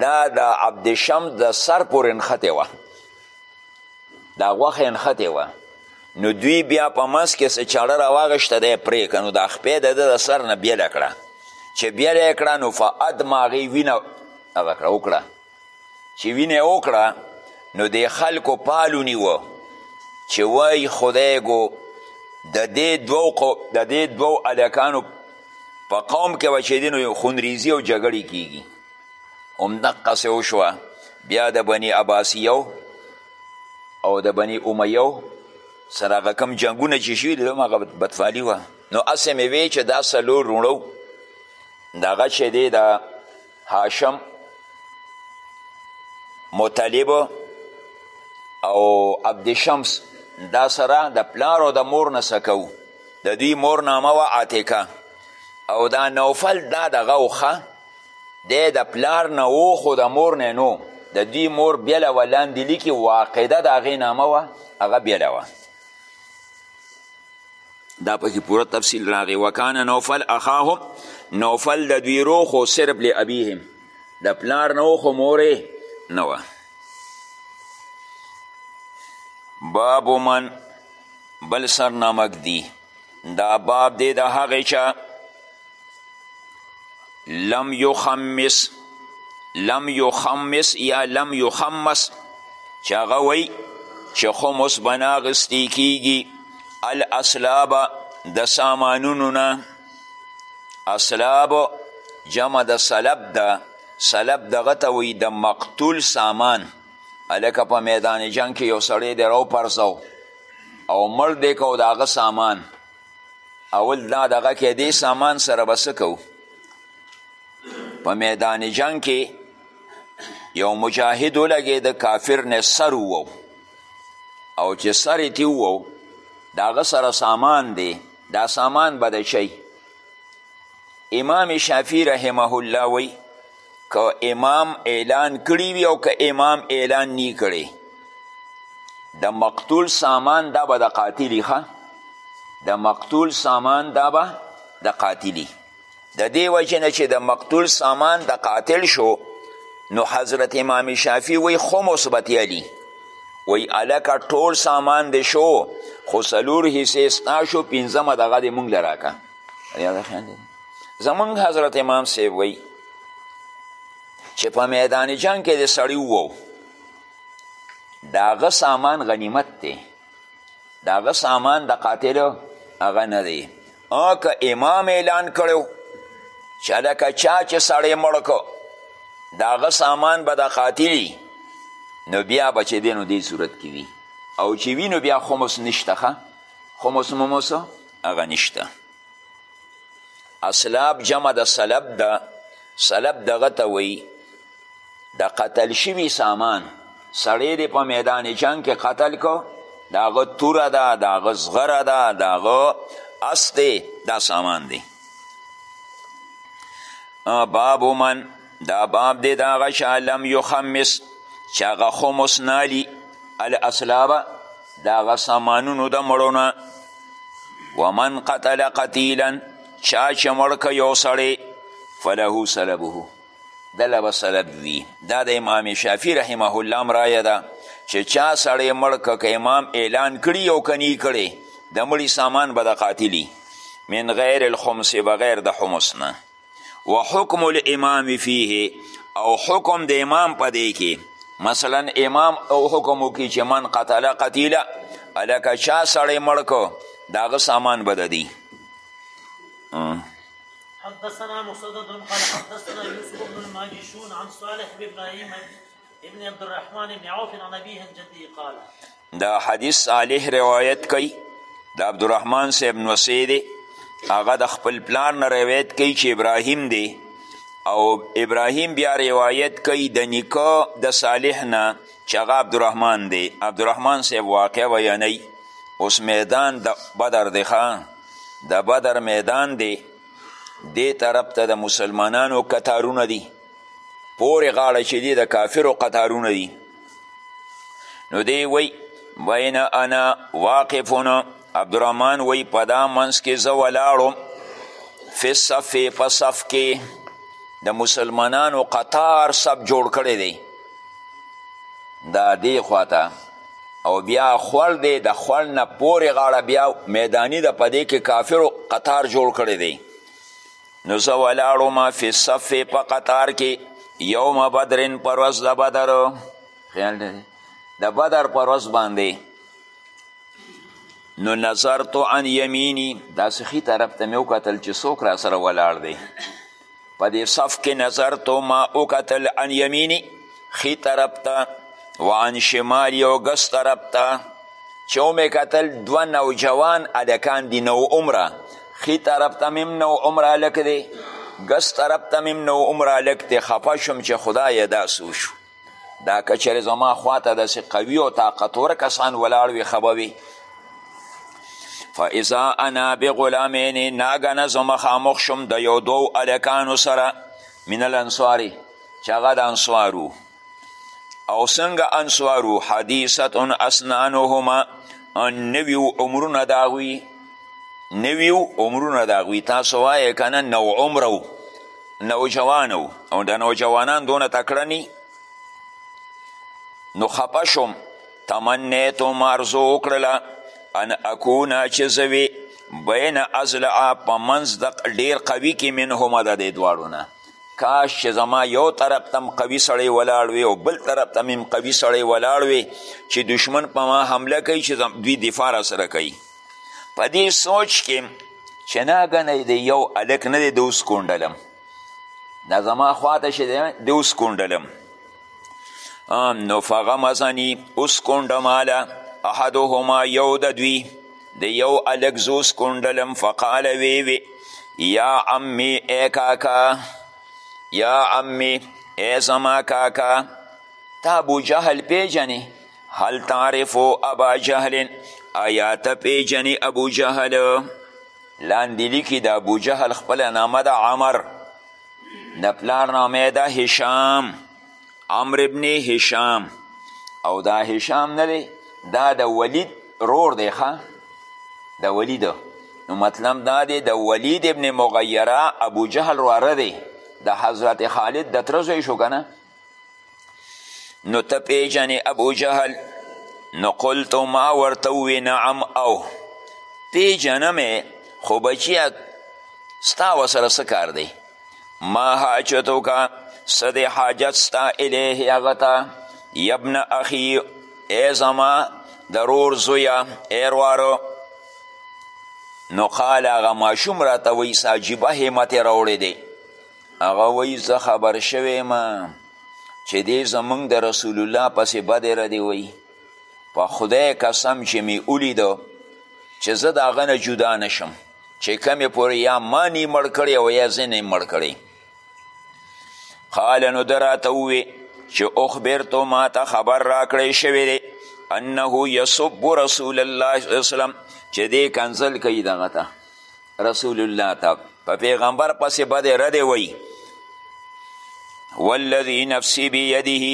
دا د عبد شمس د سر پورې نښتې وه دا غوښه یې نښتې وه نو دوی بیا په منځ کې څه چاړه راواغېشته دی پرې که نو دا خپې د ده د سر نه بیله کړه چې بیله یې کړه نو فادما هغې وینه هغه کړه وکړه چې وینه یې وکړه نو د خلکو پال ونیوه چې وای خدای ګو د دې دوو د دې دوو هلکانو په قوم کې به چې دی نو خونریزي او جګړې کیږي همدقسې وشوه بیا د بني عباسیو او د بني امیو سره هغه کوم جنګونه چې شوي دي هغه بدفالي وه نو هسې مې وی چې دا څلور روڼو دغه چې دی د هاشم مطلب او عبد شمس دا سره د پلار او د مور نه سکو د دوی مور نامه وه عاتکه او دا نوفل دا دغه وخه دی د پلار نه و خو د مور نه نو د دوی مور بیله وه لاندې لیکي واقعده د هغې نامه وه هغه بیله وه دا پکې پوره تفصیل راغی وکانه نوفل اخاهم نوفل د دوی رو خو صرف له ابیهم د پلار نه خو مورې نه وه باب من بل سرنامک دی دا باب دی د هغې چا لم یخمس لم یخمس یا لم یخمس چې هغه وایي چې خمس به نه اخیستې کیږي الاسلاب د سامانونو نه اسلاب جمع د سلب ده سلب دغه ته وایي د مقتول سامان هلکه په میدان جنګ کې یو سړی دی راوپرځو او مړ دی که د هغه سامان اول دا دغه کې دې سامان سره به څه کوو په میدان جنگ کې یو مجاهد ولګې د کافر نه سر وو او چې سر یې تی وو د هغه سره سامان دی دا سامان به د چی امام شافعي رحمه الله وی که امام اعلان کړی وي او که امام اعلان نی کړی د مقتول سامان دا به د قاتلی ښه د مقتول سامان دا به د قاتلی د دې وجې نه چې د مقتول سامان د قاتل شو نو حضرت امام شافی وی خمس به تیلی وی الکه ټول سامان دی شو خو څلور حصې ستا شو پنځمه دغه دې مونږ له راکه زمونږ حضرت امام صاحب وایي چې په میدان جنگ کې د سړی وو د هغه سامان غنیمت دی د هغه سامان د قاتلو هغه نه دی او که امام اعلان کړو چې هلکه چا چې سړی مړ کو د هغه سامان به د قاتلی نو بیا به چې دی نو دې صورت کې وي او چې وي نو بیا خمس نشته ښه خمس مموسه هغه نشته اسلاب جمع د سلب ده سلب دغه ته وایي د قتل شوي سامان سړی دی په میدان جنگ کې قتل کو د هغه توره ده د هغه زغره ده د هغه اس دی دا سامان دی باب من دا باب دی د هغه چا لم یخمس چې هغه خمس نالی الاسلاب د هغه سامانونو د مړو نه ومن قتل قتیلا چا چې مړ که یو سړی فله سلبه دله به سلب وي دا د امام شافی رحمه الله هم رایه ده چې چا سړی مړ که که امام اعلان کړي او که نی کړی د مړي سامان به د قاتلي من غیر الخمس بغیر د حمس نه و حکم الامام فیه او حکم د امام په دی کې مثلا امام او حکم وکړي چې من قتل قتیله هلکه چا سړی مړ کو د هغه سامان به ددی حدثنا مسدد قال حدثنا يوسف بن الماجشون عن صالح بن ابراهيم ابن عبد الرحمن بن عوف عن ابيه عن جده قال دا حدیث صالح روایت کوي د عبدالرحمن صاحب نوسی دی هغه د خپل پلار نه روایت کوي چې ابراهیم دی او ابراهیم بیا روایت کوي د نیکه د صالح نه چې هغه عبدالرحمن دی عبدالرحمن صاحب واقع ویانی اوس میدان د بدر دی د بدر میدان دی دې طرف ته د مسلمانانو کتارونه دي پورې غاړه چې دي د کافرو قطارونه دي نو دی وی بین انا واقفون عبدالرحمن وی په دا منځ کې زه ولاړم فی صف په صف کې د مسلمانانو قطار سب جوړ کړی دی دا دی خواته او بیا خوړ دی د خوړ نه پورې غاړه بیا میدانی د پدې کې کافرو قطار جوړ کړی دی نو زه ولاړم فی صف په قطار کې یوم بدرن پر ورځ د بدر خیال دی د بدر پر ورځ باندې نو نظرت عن یمینی داسې ښي طرف ته مې وکتل چې څوک را سره ولاړ دی په دې صف کې نظرت ما وکتل عن یمینی ښي طرف ته وعن شمال یو ګس طرف ته چې ومې کتل دوه نوجوان هلکان دي نو عمره ښي طرف ته مې هم نو عمره هلک دی ګس طرف ته مې هم نو عمره هلک دی خفه شوم چې خدایه داسې وشو دا که چېرې زما خواته داسې قوي او طاقتور کسان ولاړ وي ښه به وي فاذا انا بغلامین ناګنه زه مخامخ شوم د یو دوو هلکانو سره من الانصاري چې هغه د انصار وو او څنګه انصار وو حدیثت اسنانهما نوي عمرونه د هغوی نوي عمرونه د هغوی تاسو وایې که نه نو عمره و نوجوان و او د نوجوانان دونه تکړه نی نو خپه شوم تمنیتو مارزو وکړله ان اکونه چې زه وي بین ازلعه په منځ د ډیر قوي کې منهما د دې دواړو نه کاش چې زما یو طرف ته قوي سړی ولاړ وي او بل طرف ته هم قوي سړی ولاړ وي چې دشمن په ما حمله کوي چې دوی دفاع راسره کوي په دې سوچ کې چې ناګنه د یو هلک نه دی د اوس کونډلم دا زما خواته چې دی د اوس کونډلم نو فغمزني اوس کونډه ماله احدهما یو د دوی د یو الکزوس کونډلم فقال وی وی یا امی ای کاکا یا امی ای زما کاکا تا ابو جهل پیجنی هل تعرفو ابا جهل آیا ته پیجنی ابو جهل لاندې لیکي د ابو جهل خپله نامه ده عمر د پلار نامه ده هشام عمر ابن هشام او دا هشام نه دی دا د ولید رور دی ښه د ولید نو مطلب دا دی د ولید ابن مغیره ابو جهل رواره دی د حضرت خالد د تره زوی شو که نه نو ته پیژنې ابو جهل نو قلتو ما ورته ووی نعم او پیژنمې خو بچیه ستا وسره څه کار دی ما حاجتو کا سد حاجت ستا الیه هغه ته یبن اخی ای زما درور زویا ای روارو نو قال هغه ماشوم راته وایي ساجیبه همت یې راوړی دی هغه وایي زه خبر شوی ما چې دی زمونږ د رسول الله پسې بدې ردې وایي په خدای قسم چې مې ولیده چې زه د هغه نه جدا نشم چې کمې پورې یا ما نی مړ کړی او یا زه نیم مړ کړی قال نو ده راته ووې چې اخبرتو ما ته خبر راکړی شوی دی انه یصب رسول الله صلی الله علیه وسلم چې دی کنزل کوي دغه ته رسول الله ته په پیغمبر پسې بده ردې وایي والذي نفسي بيده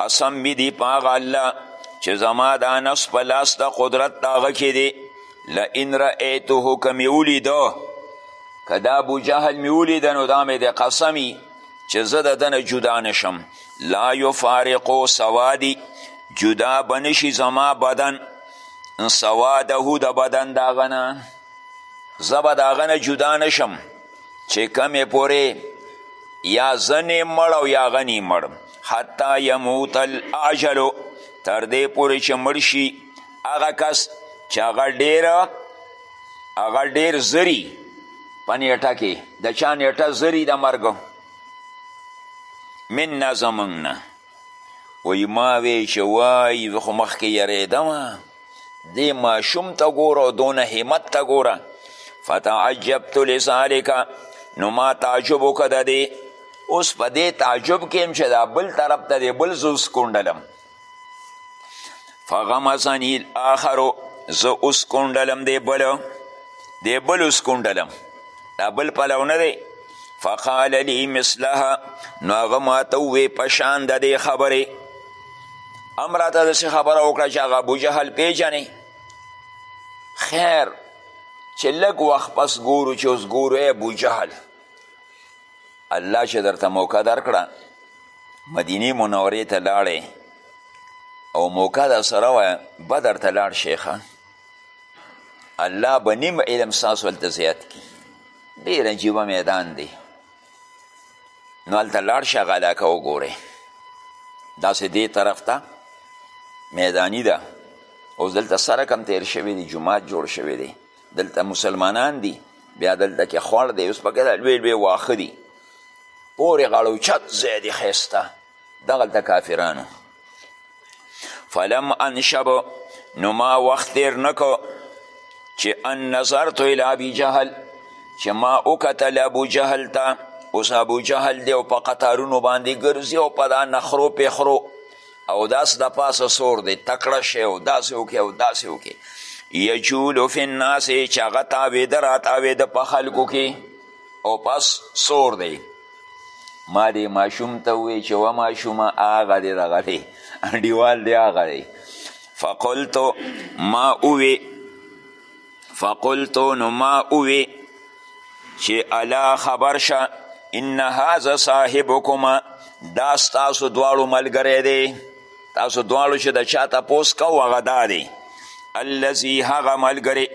قسم می دی پاغ الله چې زما دا نفس په لاس د قدرت داغه کې دی لئن رأیته که مې ولیده که دا ابو جهل مې ولیده نو دا مې د قسمي چې زه د ده نه جدا نشم لا یفارقو سوادي جدا به نشي زما بدن سواده د بدن د هغه نه زه به د هغه نه جدا نشم چې کمې پورې یا زه نې مړ او یا هغه نې مړ حتی یموت الاجلو تر دې پورې چې مړ شي هغه کس چې هغه ډیر هغه ډیر زری په نیټه کې د چا نیټه زری د مرګ من نه زمونږ نه وایي ما وی چې وایي خو مخکې یریدم دې ماشوم ته ګوره دونه همت ته ګوره فتعجبت لذلک نو ما تعجب وکړه د دې اوس په دې تعجب کې یم چې دا بل طرف ته دې بل زوز کونډلم فغمزنی الاخر زه اوس کونډلم دی بل دی بل اوس کونډلم دا بل پلو نه دی فقال لی مثلها نو هغه ماته ووې په شان د دې خبرې هم راته داسې خبره وکړه چې هغه ابوجهل پیژنې خیر چې لږ وخت پس ګورو چې اوس ګورو ای ابوجهل الله چې درته موقع درکړه مدینه منورې ته لاړې او موقع در سره وه بدر ته لاړ شیخه الله به نیم علم ستاسو هلته زیات کړي ډېر عجیبه میدان دی نو هلته لاړ شه غلاکه وګورې داسې دې طرف ته میدانی ده اوس دلته سره کم تیر شوی دی جماعت جوړ شوی دی دلته مسلمانان دي بیا دلته کې خوړ دی اوس پکې دا لوی لوی واښه دي پورې غړوچت ځای دی ښایسته دغلته کافرانو فلم انشب نو ما وخت تیر نکو چې ان نظرت الی ابي جهل چې ما وکتل ابو جهل ته اوس ابو جهل دی او په قطارونو باندې ګرځي او په دا نخرو پخرو او داس د پاسه سور دی تکړه شی او داسې وکړي او داسې وکړي یجولو فی الناس چې هغه تاویده را تاویده په خلکو کې او پس سور دی ما دې ماشوم ته ووی چې و ماشومه هغه دی دغه دی انډیوال دی هغه دی فقلتو ما اووی فقلتو نو ما اووی چې الا خبر شه ان هذا صاحبکما دا ستاسو دواړو ملګری دی تاسو دواړو چې د چا تپوس کو هغه دا دی الذي هغه ملګری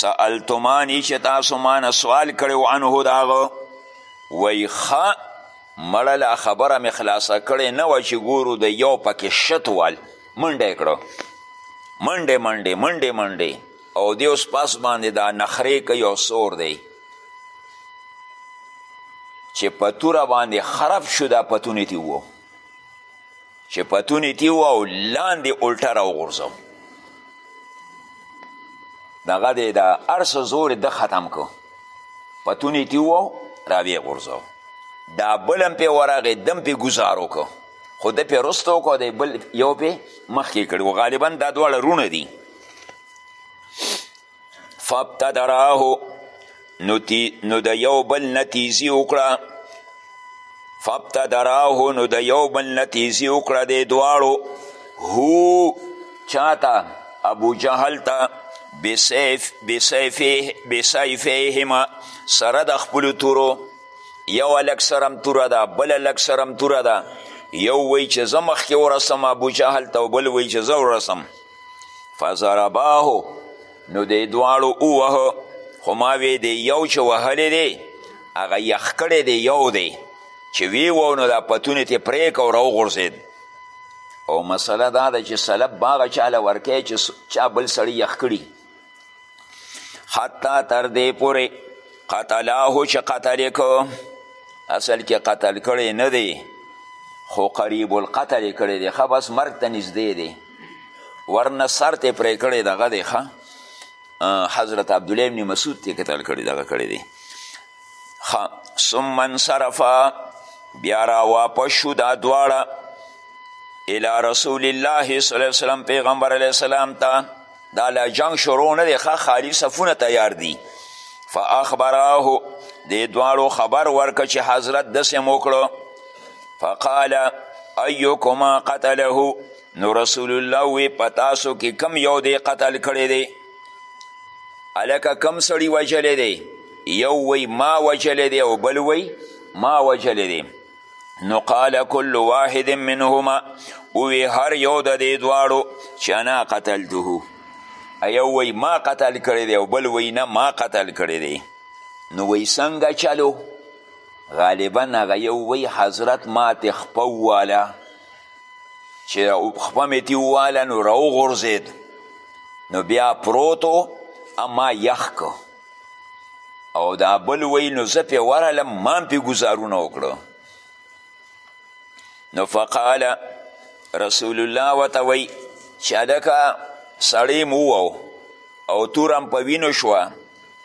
سألتمانی چې تاسو مانه سوال کړی و عنه د هغه وایي ښه مړه لا خبره مې خلاصه کړې نه وه چې ګورو د یو پکې شت وال منډه یې کړو منډې منډې منډې منډې او دی اوس پاس باندې دا نخرې کوي او سور دی چې په توره باندې خراب شو دا پتونې تي وو چې پتونې تي وو او لاندې الټه راوغورځو دغه دی دا هر څه زور ده ختم کو پتونې تي وو راویې غورځو دا بل هم پې ورغې دم پې ګزار وکړو خو ده پې رسته وکړو دی بل یو پې مخکې کړي غالبا دا دواړه رونه دي فابتدراه نو, نو د یو بل نه تیزي وکړه فابتدراه نو د یو بل نه تیزي وکړه د دواړو هو چاته ابو جهل ته بسیف بسیفیهما سره د خپلو تورو یو هلک سره هم توره ده بل هلک سره هم توره ده یو وایي چې زه مخکې ورسم ابو جهل ته او بل وایي چې زه ورسم فضرباه نو دی دواړو ووه خو ما وی دی یو چې وهلی دی هغه یخ کړی دی یو دی چې وی وو نو دا پتونې تې پرې کو راوغورځېد او مسله دا ده چې سلب باغه چاله ورکې چې چا بل سړی یخ کړي حتی تر دې پورې قتلاه چې قتل یې کو اصل کې قتل کړی نه دی خو قریب القتل یې کړی دی ښه بس مرګ ته نږدې دی ورنه سر ته پرې کړی دغه دی ښه حضرت عبدالله ابن مسعود ته قتل کړی دغه کړی دی ښه ثم انصرفا بیا را واپس شو دا دواړه الی رسول الله صلی الله علیه وسلم پیغمبر علیه السلام ته دا لا جنگ شروع نه دی ښه خالي صفونه تیار دي فاخبراه دې دواړو خبر ورکړه چې حضرت داسې هم وکړو فقال ایکما قتله نو رسول الله وی په تاسو کې کم یو دی قتل کړی دی هلکه کم سړي وژلی دی یو وی ما وژلی دی او بل وی ما وژلی دی نو قال کل واحد منهما اوی هر یو د دې دواړو چې انا قتلته یو وی ما قتل کړی دی او بل وی نه ما قتل کړی دی نو وی څنګه چلو غالبا هغه یو وی حضرت ماته خپه وواله چې خپه مې تي وواله نو راوغورځېد نو بیا پروتو اما یخ که او دا بل وی نو زه پې ورلم ما پې ګزارونه وکړو نو فقال رسول الله وته وی چې هلکه سړی م او توره هم په وینو شوه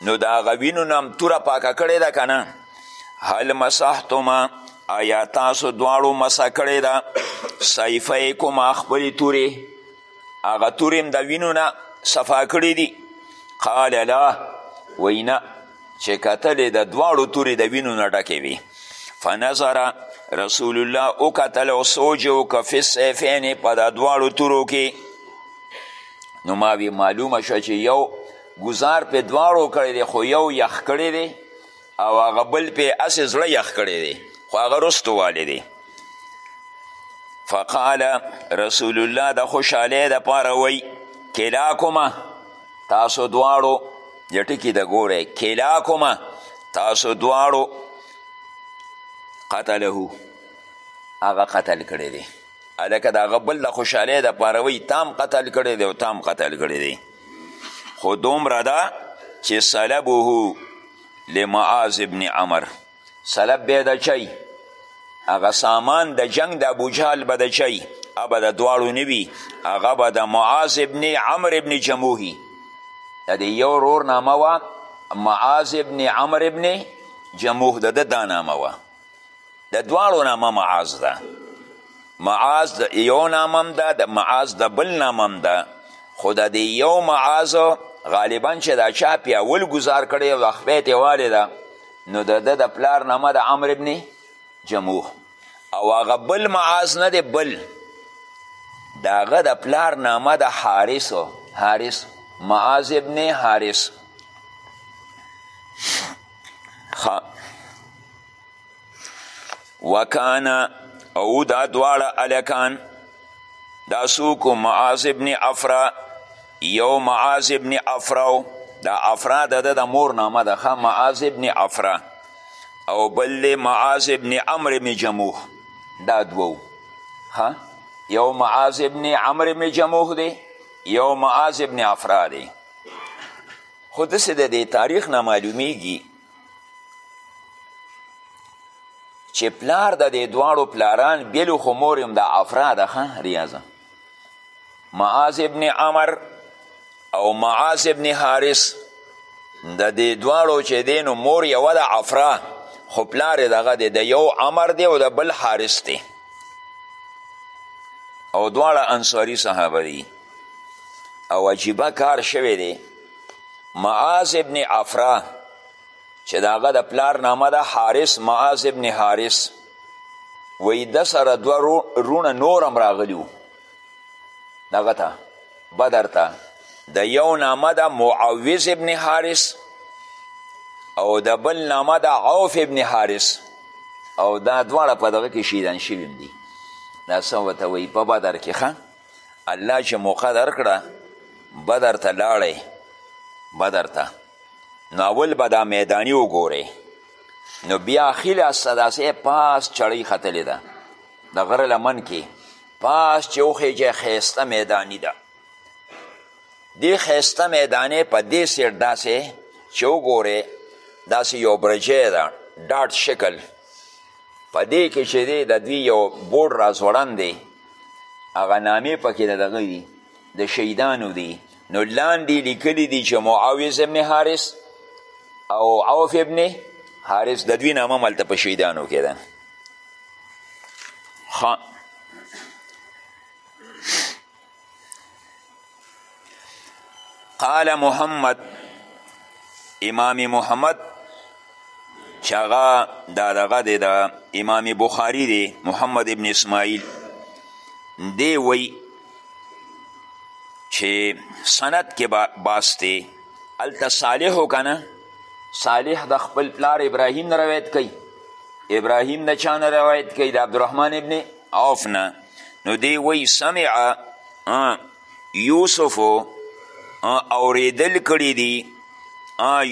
نو د هغه وینو نه هم توره پاکه کړې ده که نه هل مسحتما آیا تاسو دواړو مسح کړې ده سیفیکما خپلې تورې هغه تورې هم د وینو نه صفا کړي دي قال لا وایي نه چې کتلې د دواړو تورې د وینو نه ډکې وي فنظر رسول الله وکتل او سوج یې وکړه فی السیفین په دا دواړو تورو کې نو ما وی معلومه شوه چې یو ګزار پې دواړو کړی دی خو یو یخ کړی دی او هغه بل پې هسې زړه یخ کړی دی خو هغه رستو والی دی فقال رسول الله د خوشحالۍ دپاره وی کلاکما تاسو دواړو د ټکي د ګوره کلاکما تاسو دواړو قتله هغه قتل کړی دی هلکه د هغه بل د خوشحالۍ دپاره وی تام قتل کړی دی او تام قتل کړی دی خو دومره ده چې سلبه لمعاذ ابن عمر سلب به د چی هغه سامان د جنگ د ابو جهل به د چی ابه د دواړو نه وي هغه به د معاذ ابن عمر ابن جموهي د دې یو ورور نامه وه معاذ ابن عمر ابن جموه د ده دا نامه وه د دواړو نامه معاذ ده معاذ د یو نامم ده د معاذ د بل نامم ده خو د دې یو معاذ غالبا چې دا چا پې اول ګزار کړی او د خپې تې والې ده نو د ده د پلار نامه د عمر ابن جموح او هغه بل معاذ نه دی بل د هغه د پلار نامه د حارث حارث معاذ ابن حارث خا وکانا او دا دواړه الکان دا څوک معاذ ابن افرا یو معاذ ابن افرا دا افرا د ده د مور نامه ده ښه معاذ ابن افرا او بل دی معاذ ابن عمر ابن جموح دا دوو ښه یو معاذ ابن عمر ابن جموح دی یو معاذ ابن افرا دی خو داسې د دې تاریخ نه معلومیږي چې پلار د دې دواړو پلاران بیلو خو مور هم د افرا ده ښه ریاضه معاذ ابن عمر او معاذ ابن حارث د دې دواړو چې دی نو مور یوه د افرا خو پلار یې دغه دی د یو عمر دی او د بل حارث دی او دواړه انصاري صحابه دي او عجیبه کار شوی دی معاذ ابن عفرا چې د هغه د پلار نامه ده حارث معاذ ابن حارث وایي ده سره دوه روڼه نور هم راغلي وو دغه ته بدر ته د یو نامه ده معوذ ابن حارث او د بل نامه ده عوف ابن حارث او دا دواړه په دغه کې شهیدان شوي دي دا څه ورته وایي په بدر کې ښه الله چې موقع درکړه بدر ته لاړی بدر ته نو اول به دا میدانی وګورې نو بیا خیله سداسې پاس چړۍ ختلې ده د غره لمن کې پاس چې وخیږي ښایسته میدانی ده دې ښایسته میدانې په دې سیټ داسې چې وګورې داسې یو برجی ده ډاټ شکل په دې کې چې دی د دوی یو بورډ راځوړند دی هغه نامې پکې د دغه دي د شهیدانو دي نو لاندې لیکلي دي چې معاوز ابن حارث او عوف ابن حارث د دوی نامه هم هلته په شهیدانو کې ده قال محمد امام محمد چې هغه دا دغه دی د امام بخاري دی محمد ابن اسماعیل دی وی چې سند کې با باس دی هلته صالح و که صالح د خپل پلار ابراهیم نه روایت کوي ابراهیم د چا نه روایت کوي د عبدالرحمن ابن عوف نه نو دی وی سمع یوسف اوریدل کړی دی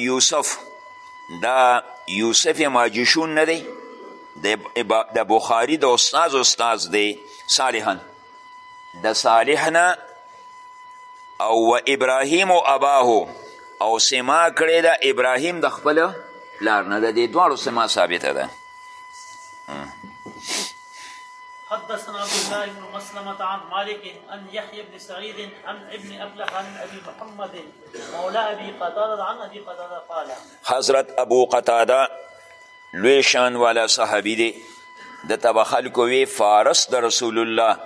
یوسف دا یوسف ماجشون نه دی د بخاری د استاز استاز دی صالحا د صالح نه او و ابراهیم و اباه او سما کړی د ابراهیم د خپل پلار نه د دې دواړو سما ثابته ده حدثنا عبد الله بن مسلمة عن مالك عن يحيى بن سعيد عن ابن أفلح عن أبي محمد مولى أبي قتادة عن أبي قتادة قال حضرت أبو قتادة لوی شان والا صحابي دی د تبا خلکو وی فارس د رسول الله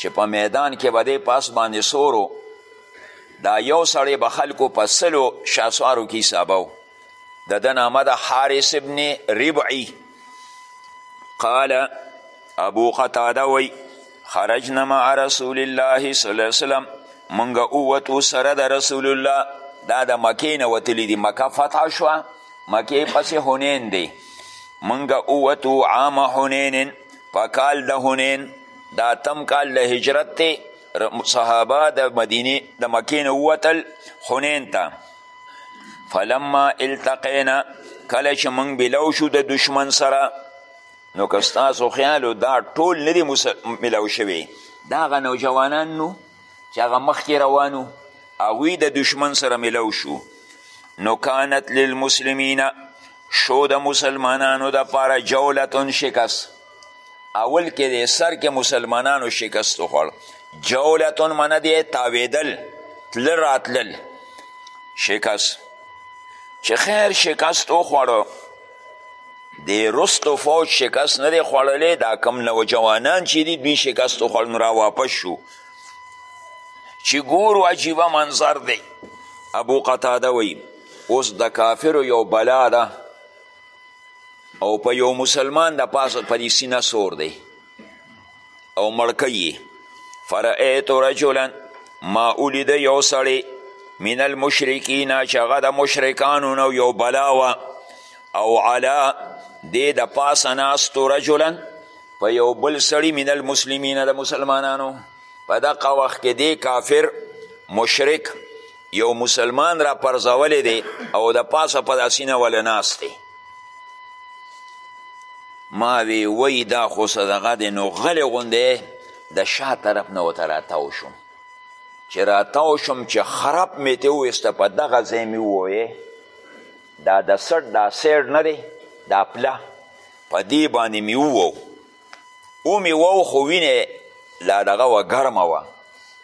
چې په میدان کې به دی پاس باندې سورو دا یو سړی به خلکو په سلو شاسوارو کې حسابه د ده نامه ده حارث ابن ربعي قال ابو قتاده وی خرجنا مع رسول الله صلی الله علیه وسلم منګه اووتو سره د رسول الله دا د مکې نه وتلی دي مکه فتح شوه مکې پسې حنین دی منګه اووتو عام حنین په کال د حنین دا تم کال د هجرت دی صحابه د مدینه د مکې نه ووتل حنین ته فلما التقینا کله چې موږ ملاو شو د دشمن سره نو که ستاسو خیالو دا ټول نه دي ملاو شوي دا هغه نوجوانان نو چې هغه مخکې روانو هغوی د دشمن سره ملاو شو نو کانت للمسلمین شو د مسلمانانو د پاره جولتون شکست اول کې د سر کې مسلمانانو شکست وخوړ جولتون منه دی تاویدل تل راتلل شکست چې خیر شکست وخوړو د رستو فوج شکست نه دی خوړلی دا کم نوجوانان چې دي دوی شکست وخوړ نو را واپس شو چې ګورو عجیبه منظر دی ابو قتاده وی اوس د کافرو یو بلا ده او په یو مسلمان د پاسه په دې سینه سور دی او مړکی یې فرأیت رجلا ما ولید یو سړی من المشرکین چې هغه د مشرکانو نه یو بلا وه او علا دې د پاسه ناستو رجلا په یو بل سړي من المسلمین د مسلمانانو په دقه وخت کې دې کافر مشرک یو مسلمان را پرځولی دی او د پاسه په دا سینه ولې ناست دی ما وی وی دا خو صدقه دی نو غلی غوندې د شا طرف نه ورته راتاو شوم چې راتاو شوم چې خراب مې ترې وویسته په دغه ځای مې وویې دا د سټ دا سیډ نه دی دا پله په دې باندې مې ووو ومې وو خو وینه لا دغه وه ګرمه وه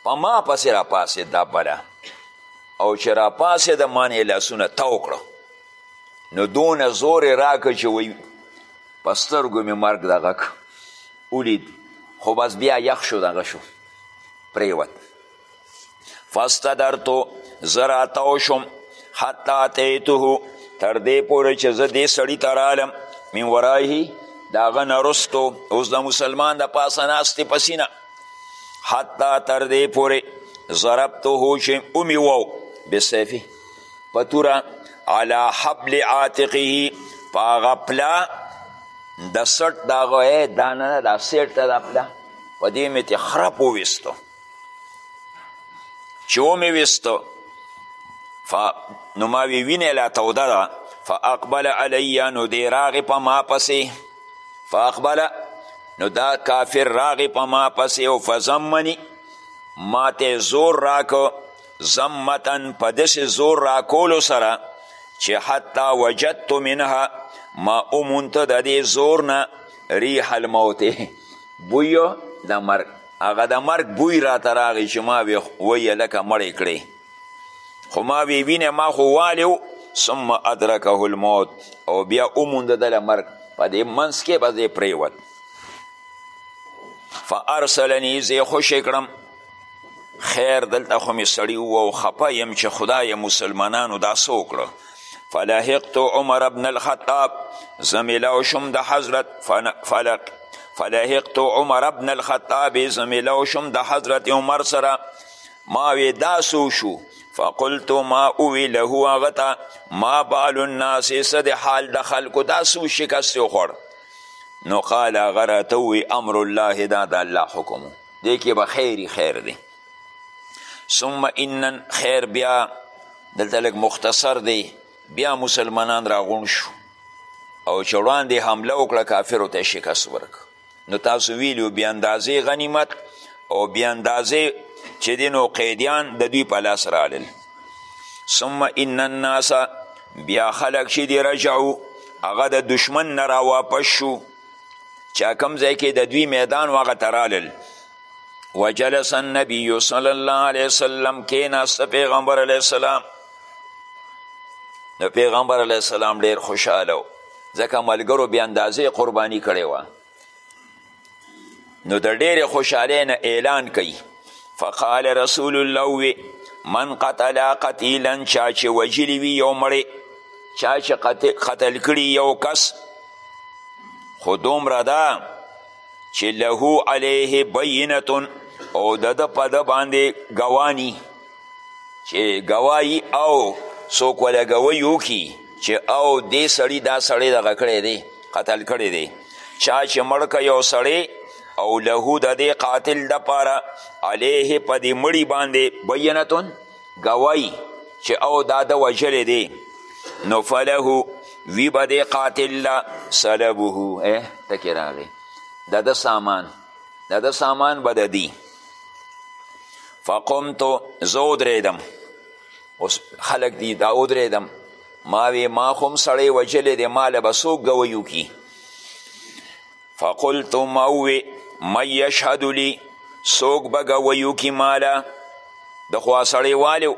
په ما پسې راپاڅېده بله او چې راپاڅېده ما نه لاسونه تاو کړه نو دونه زور یې راکړه چې وایي په سترګو مې مرګ دغه ولید خو بس بیا یخ شو دغه شو پریوت فاستدرتو زه راتاو شوم حتی اتیته تر دې پورې چې زه دې سړي ته رالم من ورایه د هغه نه رستو اوس د مسلمان د پاسه ناستې پسینه حتی تر دې پورې ضربته چې ومې وو بسیفي په توره علی حبل عاتقه په هغه پله د سټ د هغه دانه نه دا سیټ ته دا پله په دې مې تې خرپ وویستو چې ومې ویستو ف... نو ما وی وینه لا توده ده فاقبل علی نو دی راغې په ما پسې فاقبل نو دا کافر راغې په ما پسې او فزمنی ما ته زور راکو زمتن په داسې زور راکولو سره چې حتی وجدت منها ما اومونته د دې زور نه ریح الموت بویو د مرګ هغه د مرګ بوی راته راغی چې ما وی وی لکه مړی کړی خو ما وی وینه ما خو والیو ثم ادرکه الموت او بیا اوموند دله مرګ په دې منځ کې به زه پریوت فارسلنی زه خوشې کړم خیر دلته خو مې سړي وو خپه یم چې خدای مسلمانانو دا څه وکړه فلحقت عمر ابن الخطاب زمیلو شم د حضرت فلق فلحقت عمر ابن الخطاب زمیلو شم د حضرت عمر سره ما وی دا سو شو فقلت ما اوی له هغه ته ما بال الناس څه د حال د خلکو دا سو شکست وخوړ نو قال هغه راته وی امر الله دا د الله حکم دی کې به خیری خیر دی ثم انن خیر بیا دلته لږ مختصر دی بیا مسلمانان راغون شو او چې وړاندې حمله وکړه کافرو ته شکست ورک نو تاسو ویلو بې اندازې غنیمت او بې اندازې چې دی نو قیدیان د دوی په لاس رالل ثم ان الناس بیا خلق چې دی رجعو هغه د دشمن نه را واپس شو چا کم ځای کې د دوی میدان هغه ته رالل وجلس النبی صلی الله علیه وسلم کیناست پیغمبر علیه السلام نو پیغمبر علیه السلام ډیر خوشحاله و ځکه ملګرو بې اندازې قرباني کړې وه نو د ډېرې خوشحالۍ نه اعلان کوي فقال رسول الله وی من قتل قتیلا چا چې وجلي وي یو مړی چا چې قتل کړي یو کس خو دومره ده چې له علیه بینتون او د ده په ده باندې ګوانی چې ګواهي او څوک وله ګوهي وکړي چې او دې سړي دا سړی دغه کړی دی قتل کړی دی چا چې مړ که یو سړی او له د دې قاتل دپاره علیه په دې مړي باندې بینتون ګوایي چې او دا د وژلی دی نو فله وی به دې قاتل له سلبه اه ټکې راغی د ده سامان د ده سامان به د دی فقمتو زه ودرېدم اوس خلک دي دا ودرېدم ما وی ما خو هم سړی وژلی دی ما له به څوک ګویو کی فقلت ما ووی من یشهد لی څوک به ګوی وکړي ماله د خوا سړی والیو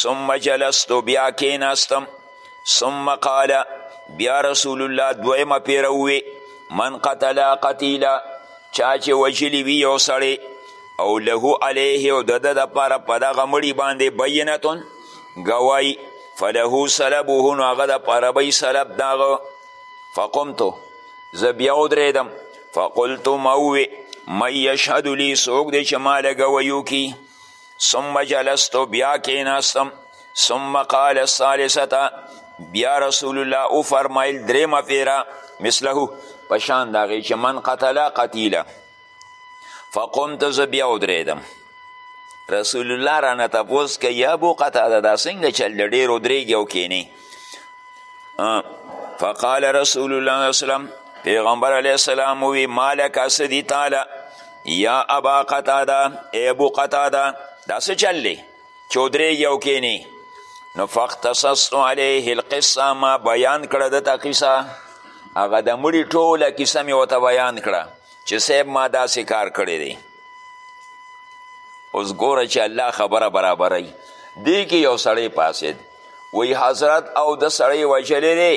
ثم جلست بیا کیناستم ثم قال بیا رسول الله دویمه پیره ووی من قتل قتیلا چا چې وژلي وي یو سړی او له علیه او د ده دپاره په دغه مړي باندې بینتون ګوای فله سلبه نو هغه دپاره به یې سلب دغه فقمتو زه بیا ودرېدم فقلتو ما ووې من یشهد لي څوک دی چې ما له ګویو کی ثم جلستو بیا کېناستم ثم قال الثالثه بیا رسول الله او فرمایل درېمه پیره مثله پشان د هغې چې من قتله قتیله فقمت زه بیا ودرېدم رسول الله رانه تپوس کوي یا ابو قتاده دا څنګه چل دی ډېر ودرېږي او کینې فقال رسول الله صلی وسلم پیغمبر علیه السلام وی مالک اسدی تعالی یا ابا قتاده ای ابو قتاده دا څه چل دی چې ودرېږي او کینې نو فاختصصت علیه القصه ما بیان کړه دته قصه هغه د مړي ټوله کیسه مې ورته بیان کړه چې صاحب ما داسې کار کړی دی اوس ګوره چې الله خبره برابروي دې کې یو سړی پاسید وی حضرت او د سړی وژلی دی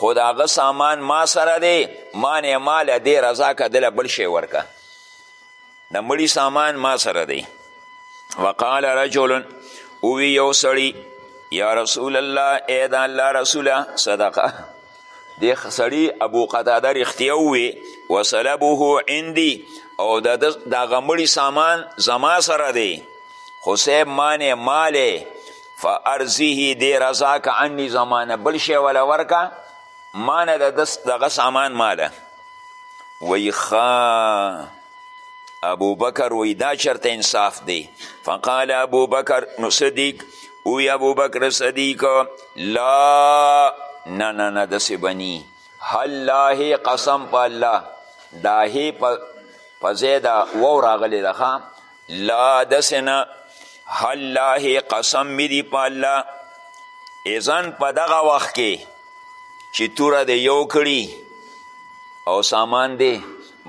خو د هغه سامان ما سره دی ما نه ما له دې رضا که دله بل شی ورکه د مړي سامان ما سره دی وقال رجل اوی یو سړی یا رسول الله ای د الله رسوله صدقه دې سړي ابو قتاده رښتیا ووې وسلبه عندي او د هغه مړي سامان زما سره دی خو صاحب مانې مالې فارضیه دې رضا که عني زمانه بل شی وله ورکه مانه د دغه سامان ماله وی ښه ابو بکر وی دا چرته انصاف دی فقال ابو بکر نو صدیق وی ابو بکر صدیق لا نه نه نه دسې بنی الله قسم په الله دا هی په ځای دا وو راغلی ده لا دسې نه الله قسم می دی په الله ایزن په دغه وخت کې چې توره دی یو کړي او سامان دی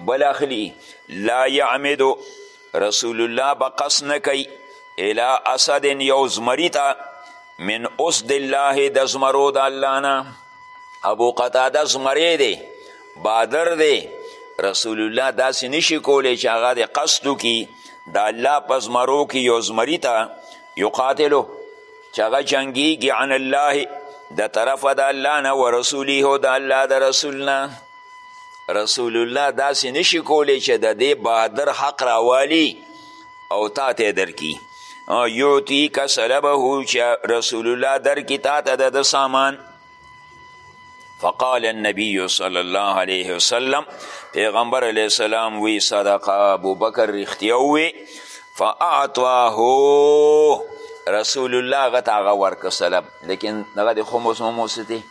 بل اخلي لا یعمدو رسول الله به قص نه کوي الی اسد یو زمري ته من اسد الله د زمرو د الله نه ابو قتاده زمری دی بادر دی رسول الله داسې نشي کولی چې هغه د قصد وکړي د الله په زمرو کې یو زمري ته یقاتلو چې هغه جنګیږي عن الله د طرفه د الله نه و رسولی هو د الله د رسول نه رسول الله داسې نشي کولی چې د دې بهادر حق راوالي او تا ته درکی یوتی که سلبه چې رسول الله درکی تا ته د ده سامان فقال النبی صلی الله علیه وسلم پیغمبر علیه السلام وی صدق ابو بکر رښتیا وی فاعطاه رسول الله غته هغه ورکه سلب لیکن هغه د خمس هم وستی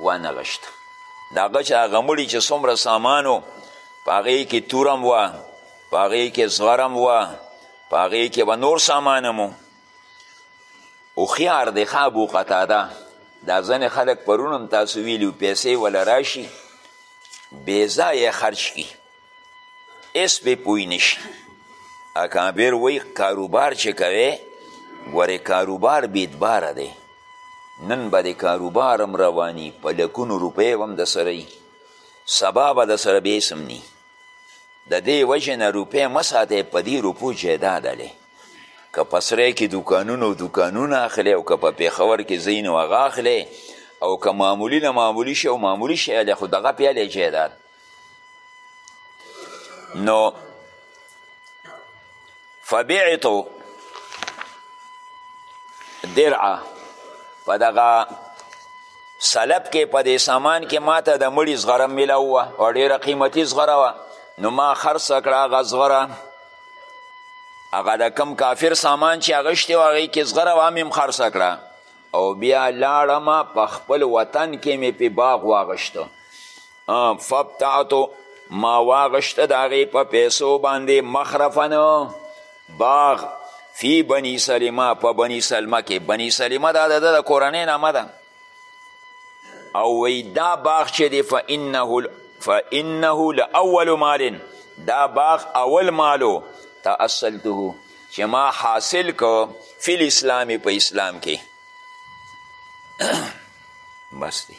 وانه غشت د هغه چې هغه مړي چې څومره سامانو په هغې کې تورم وه په هغې کې زغرم وه په هغې کې به نور سامان هم هوښیار دی ښه ابو قتاده دا ځینې خلک پرون هم تاسو ویلي پیسې وله راشي بېځایه خرج کړي هېڅ پې پوه نه شي اکابر وایي کاروبار چې کوې ګورې کاروبار بېدباره دی نن به د کاروبار هم رواني په لکونو روپۍ به هم د سره سبا به د سره بېسم نی د دې وجې نه روپۍ مه ساتئ په دې روپو جایداد الی که په سرای کې دوکانونه او دوکانونه اخلی او که په پېښور کې ځای نو هغه اخلی او که معمولي نه معمولي شی او معمولي شی الی خو دغه پې الی جایداد نو فبعتو درعه په دغه سلب کې په دې سامان کې ماته د مړي زغره ملاو وه او ډېره قیمتي زغره وه نو ما خرڅه کړه هغه زغره هغه د کم کافر سامان چې هغه شتې و هغې کې زغره وه مې هم خرڅه کړه او بیا لاړم په خپل وطن کې مې په باغ واغشته فبتعتو ما واغشته د هغې په پیسو باندې مخرفن باغ فی بنی سلمه په بنی سلمه کې بنی سلمه دا د ده د کورنۍ نامه ده او وی دا باغ چې دی فانه فانه لاول مال دا باغ اول مالو تاصلته چې ما حاصل کو فی الاسلام په اسلام کې بس دی